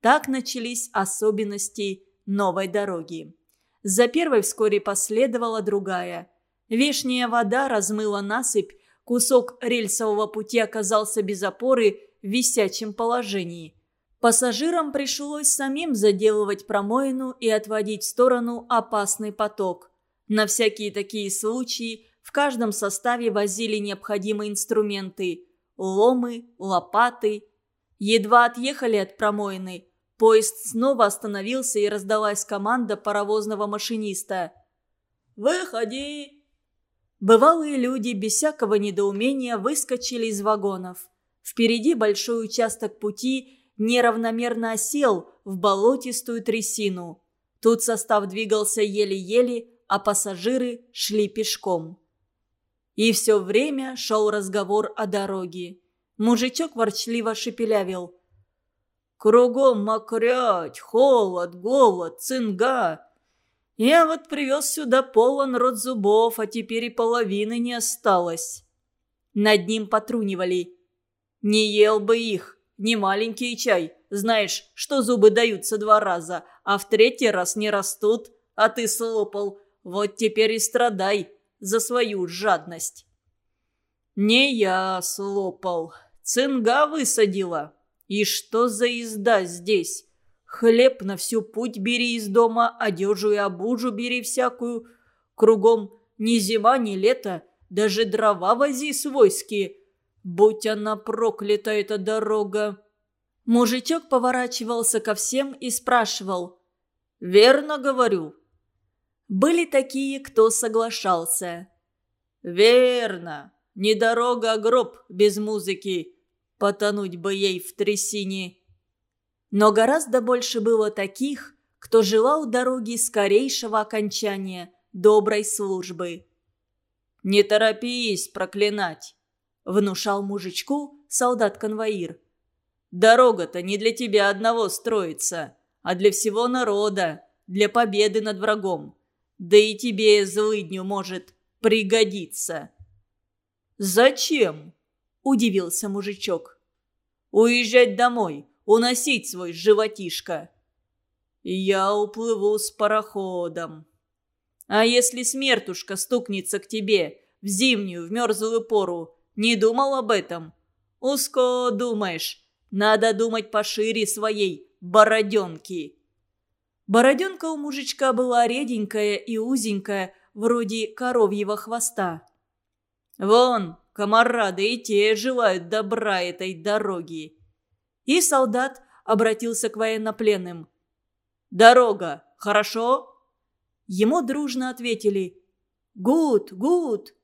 Так начались особенности новой дороги. За первой вскоре последовала другая. Вешняя вода размыла насыпь, кусок рельсового пути оказался без опоры в висячем положении. Пассажирам пришлось самим заделывать промоину и отводить в сторону опасный поток. На всякие такие случаи в каждом составе возили необходимые инструменты – ломы, лопаты. Едва отъехали от промоины – Поезд снова остановился и раздалась команда паровозного машиниста. «Выходи!» Бывалые люди без всякого недоумения выскочили из вагонов. Впереди большой участок пути неравномерно осел в болотистую трясину. Тут состав двигался еле-еле, а пассажиры шли пешком. И все время шел разговор о дороге. Мужичок ворчливо шепелявил. «Кругом мокрять, холод, голод, цинга. Я вот привез сюда полон рот зубов, а теперь и половины не осталось». Над ним потрунивали. «Не ел бы их, не маленький чай. Знаешь, что зубы даются два раза, а в третий раз не растут, а ты слопал. Вот теперь и страдай за свою жадность». «Не я слопал. Цинга высадила. И что за езда здесь? Хлеб на всю путь бери из дома, одежу и обужу бери всякую. Кругом ни зима, ни лето, даже дрова вози свойские. Будь она проклята, эта дорога!» Мужичок поворачивался ко всем и спрашивал. «Верно говорю?» Были такие, кто соглашался. «Верно. Не дорога, а гроб без музыки. Потонуть бы ей в трясине». Но гораздо больше было таких, кто желал дороги скорейшего окончания доброй службы. «Не торопись проклинать», — внушал мужичку солдат-конвоир. «Дорога-то не для тебя одного строится, а для всего народа, для победы над врагом. Да и тебе, злыдню, может пригодиться». «Зачем?» – удивился мужичок. «Уезжать домой, уносить свой животишко». «Я уплыву с пароходом». «А если смертушка стукнется к тебе в зимнюю, в мерзлую пору, не думал об этом?» «Узко думаешь. Надо думать пошире своей бороденки». Бороденка у мужичка была реденькая и узенькая, вроде коровьего хвоста. «Вон, комарады и те желают добра этой дороги». И солдат обратился к военнопленным. «Дорога, хорошо?» Ему дружно ответили «Гуд, гуд».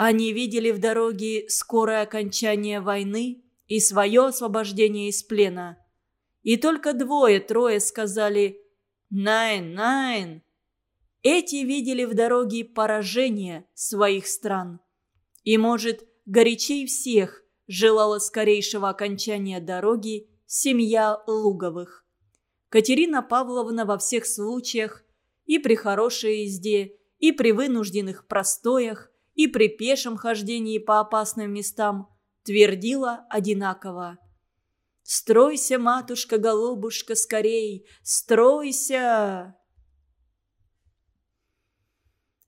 Они видели в дороге скорое окончание войны и свое освобождение из плена. И только двое-трое сказали Найн, найн. Эти видели в дороге поражение своих стран. И, может, горячей всех желала скорейшего окончания дороги семья Луговых. Катерина Павловна во всех случаях, и при хорошей езде, и при вынужденных простоях, и при пешем хождении по опасным местам, твердила одинаково. Стройся, матушка-голубушка, скорей! Стройся!»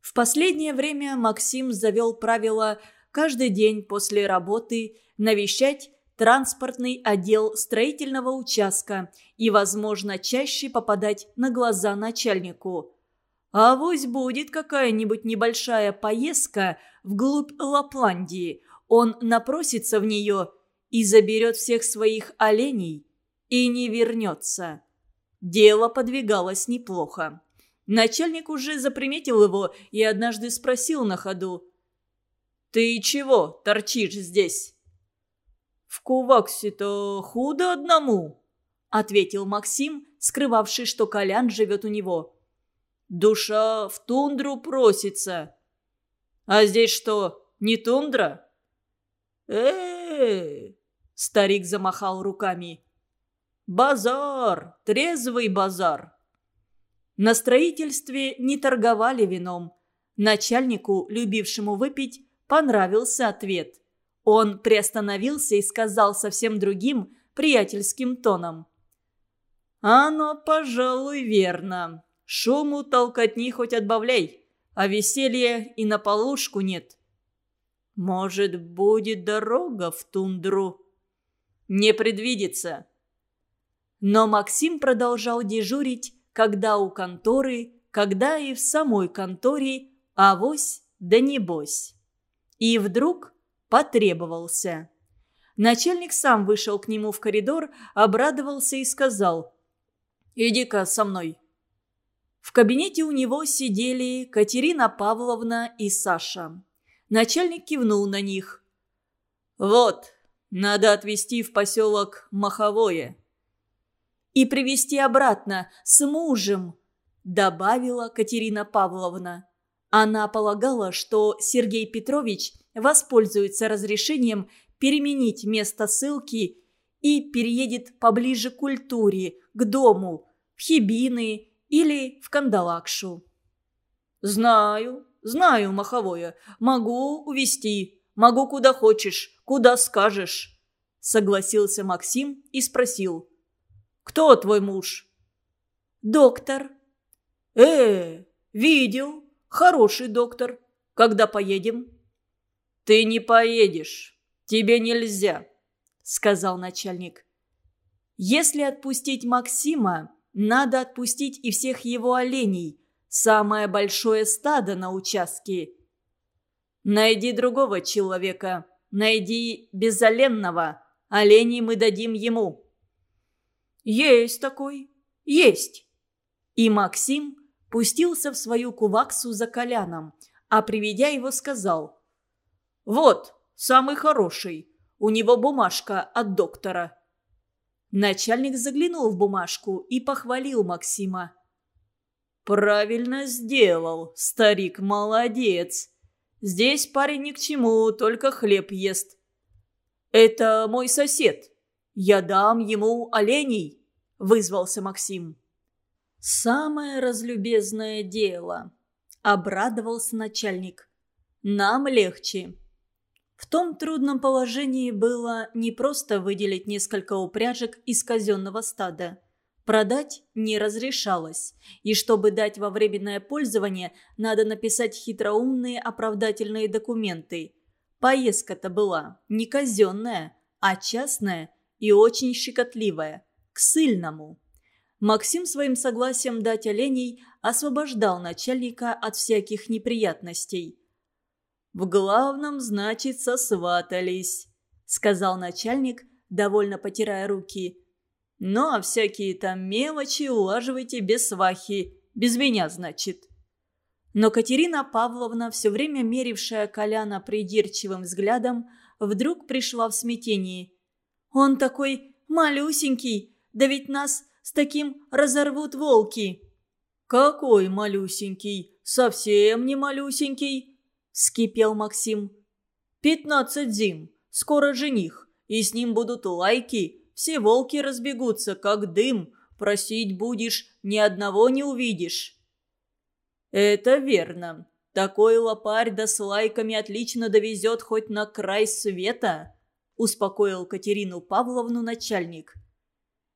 В последнее время Максим завел правило каждый день после работы навещать транспортный отдел строительного участка и, возможно, чаще попадать на глаза начальнику. А вось будет какая-нибудь небольшая поездка вглубь Лапландии. Он напросится в нее и заберет всех своих оленей и не вернется. Дело подвигалось неплохо. Начальник уже заприметил его и однажды спросил на ходу. «Ты чего торчишь здесь?» «В Куваксе-то худо одному», — ответил Максим, скрывавший, что Колян живет у него. «Душа в тундру просится». «А здесь что, не тундра?» «Э-э-э!» Старик замахал руками. «Базар! Трезвый базар!» На строительстве не торговали вином. Начальнику, любившему выпить, понравился ответ. Он приостановился и сказал совсем другим, приятельским тоном. «Оно, пожалуй, верно. Шуму толкотни хоть отбавляй, а веселья и на полушку нет. Может, будет дорога в тундру?» не предвидится. Но Максим продолжал дежурить, когда у конторы, когда и в самой конторе, авось да небось. И вдруг потребовался. Начальник сам вышел к нему в коридор, обрадовался и сказал «Иди-ка со мной». В кабинете у него сидели Катерина Павловна и Саша. Начальник кивнул на них. «Вот, надо отвезти в поселок Маховое». «И привезти обратно, с мужем», – добавила Катерина Павловна. Она полагала, что Сергей Петрович воспользуется разрешением переменить место ссылки и переедет поближе к культуре, к дому, в Хибины или в Кандалакшу. «Знаю, знаю, Маховое. Могу увезти. Могу куда хочешь, куда скажешь», — согласился Максим и спросил. «Кто твой муж?» «Доктор». «Э, видел. Хороший доктор. Когда поедем?» «Ты не поедешь. Тебе нельзя», — сказал начальник. «Если отпустить Максима, надо отпустить и всех его оленей. Самое большое стадо на участке». «Найди другого человека. Найди безоленного. Оленей мы дадим ему». «Есть такой. Есть». И Максим пустился в свою куваксу за Коляном, а приведя его сказал. «Вот, самый хороший. У него бумажка от доктора». Начальник заглянул в бумажку и похвалил Максима. «Правильно сделал, старик молодец. Здесь парень ни к чему, только хлеб ест. Это мой сосед. Я дам ему оленей», — вызвался Максим. «Самое разлюбезное дело», — обрадовался начальник. «Нам легче». В том трудном положении было не просто выделить несколько упряжек из казенного стада. Продать не разрешалось, и чтобы дать во временное пользование, надо написать хитроумные оправдательные документы. Поездка-то была не казенная, а частная и очень щекотливая, к сыльному. Максим своим согласием дать оленей освобождал начальника от всяких неприятностей. «В главном, значит, сосватались», — сказал начальник, довольно потирая руки. «Ну, а всякие там мелочи улаживайте без свахи, без меня, значит». Но Катерина Павловна, все время мерившая Коляна придирчивым взглядом, вдруг пришла в смятение. «Он такой малюсенький, да ведь нас с таким разорвут волки». «Какой малюсенький? Совсем не малюсенький!» – скипел Максим. «Пятнадцать зим. Скоро жених. И с ним будут лайки. Все волки разбегутся, как дым. Просить будешь, ни одного не увидишь». «Это верно. Такой лопарь да с лайками отлично довезет хоть на край света», – успокоил Катерину Павловну начальник.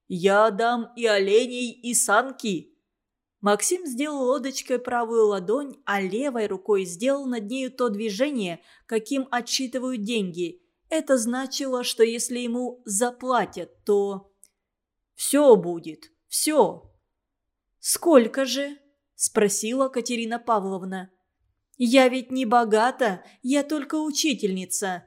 Я дам и оленей, и санки». Максим сделал лодочкой правую ладонь, а левой рукой сделал над нею то движение, каким отсчитывают деньги. Это значило, что если ему заплатят, то... «Все будет, все». «Сколько же?» – спросила Катерина Павловна. «Я ведь не богата, я только учительница».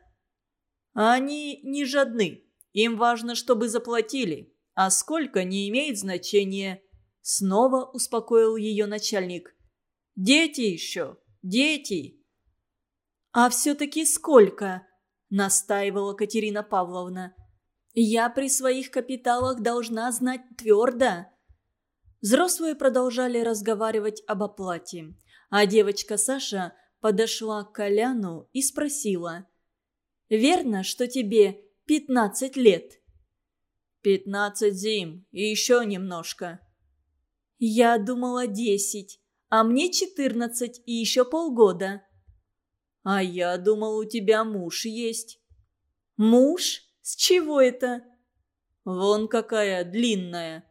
«Они не жадны. Им важно, чтобы заплатили. А сколько не имеет значения. Снова успокоил ее начальник. Дети еще, дети. А все-таки сколько? Настаивала Катерина Павловна. Я при своих капиталах должна знать твердо. Взрослые продолжали разговаривать об оплате. А девочка Саша подошла к Коляну и спросила. «Верно, что тебе пятнадцать лет?» «Пятнадцать зим и еще немножко». «Я думала десять, а мне четырнадцать и еще полгода». «А я думал, у тебя муж есть». «Муж? С чего это?» «Вон какая длинная».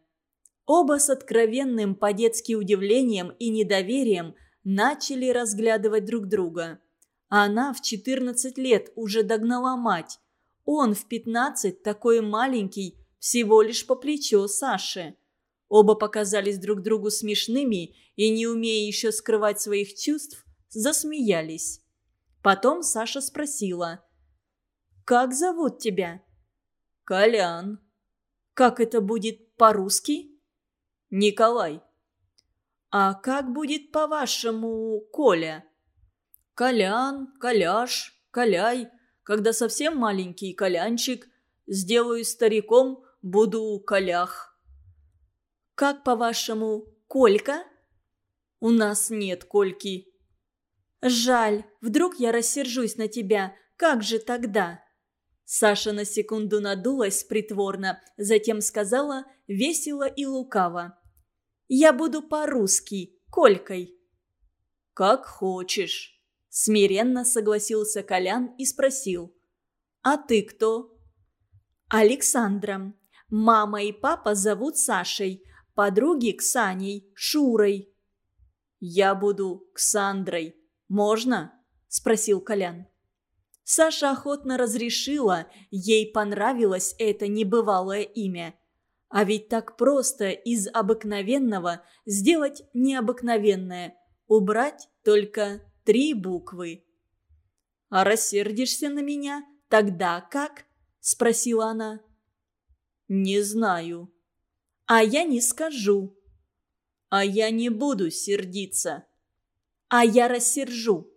Оба с откровенным по-детски удивлением и недоверием начали разглядывать друг друга. Она в четырнадцать лет уже догнала мать. Он в пятнадцать такой маленький, всего лишь по плечо Саши. Оба показались друг другу смешными и, не умея еще скрывать своих чувств, засмеялись. Потом Саша спросила. «Как зовут тебя?» «Колян». «Как это будет по-русски?» «Николай». «А как будет по-вашему Коля?» Колян, Коляш, Коляй. Когда совсем маленький Колянчик, сделаю стариком, буду Колях. Как, по-вашему, Колька? У нас нет Кольки. Жаль, вдруг я рассержусь на тебя. Как же тогда? Саша на секунду надулась притворно, затем сказала весело и лукаво. «Я буду по-русски, Колькой». «Как хочешь». Смиренно согласился Колян и спросил. «А ты кто?» «Александра. Мама и папа зовут Сашей, подруги Ксаней, Шурой». «Я буду Ксандрой. Можно?» – спросил Колян. Саша охотно разрешила, ей понравилось это небывалое имя. А ведь так просто из обыкновенного сделать необыкновенное, убрать только Три буквы. «А рассердишься на меня? Тогда как?» – спросила она. «Не знаю». «А я не скажу». «А я не буду сердиться». «А я рассержу».